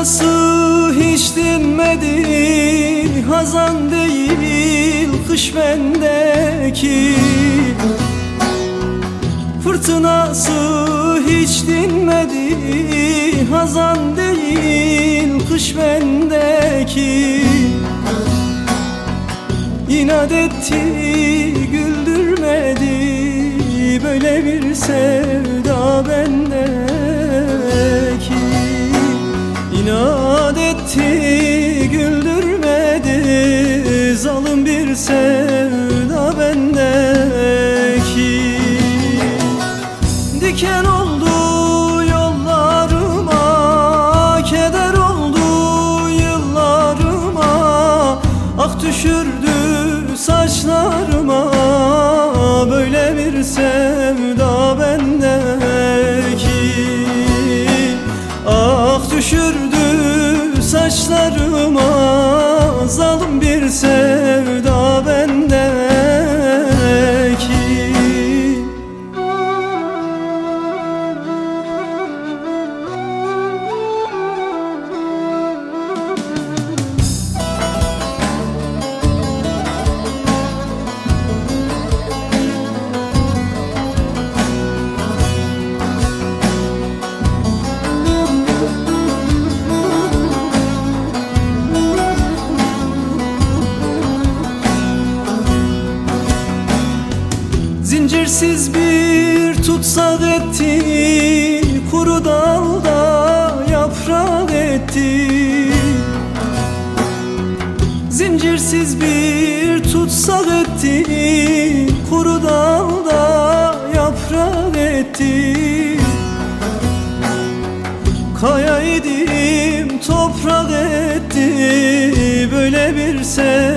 Fırtınası hiç dinmedi Hazan değil kış bendeki. Fırtınası hiç dinmedi Hazan değil kış bendeki. İnat etti güldürmedi. Böyle bir sevda Etti güldürmedi Zalim bir sevda bendeki. Diken oldu yollarıma Keder oldu yıllarıma. Ah düşürdü saçlarıma Böyle bir sevda saçlarıma Zincirsiz bir tutsak etti Kuru dalda yaprak etti Zincirsiz bir tutsak etti Kuru dalda yaprak etti Kaya idim toprak etti Böyle bir sevda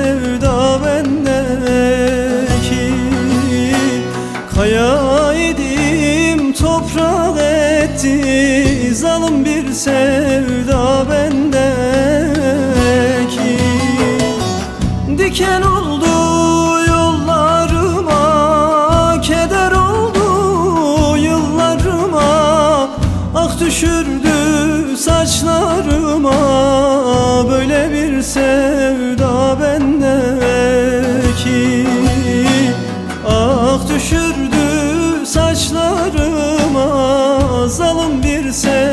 Kaya idim toprak etti. Zalim bir sevda bendeki Diken oldu yollarıma Keder oldu yıllarıma. Ak düşürdü saçlarıma. saçlarıma Zalım bir sen.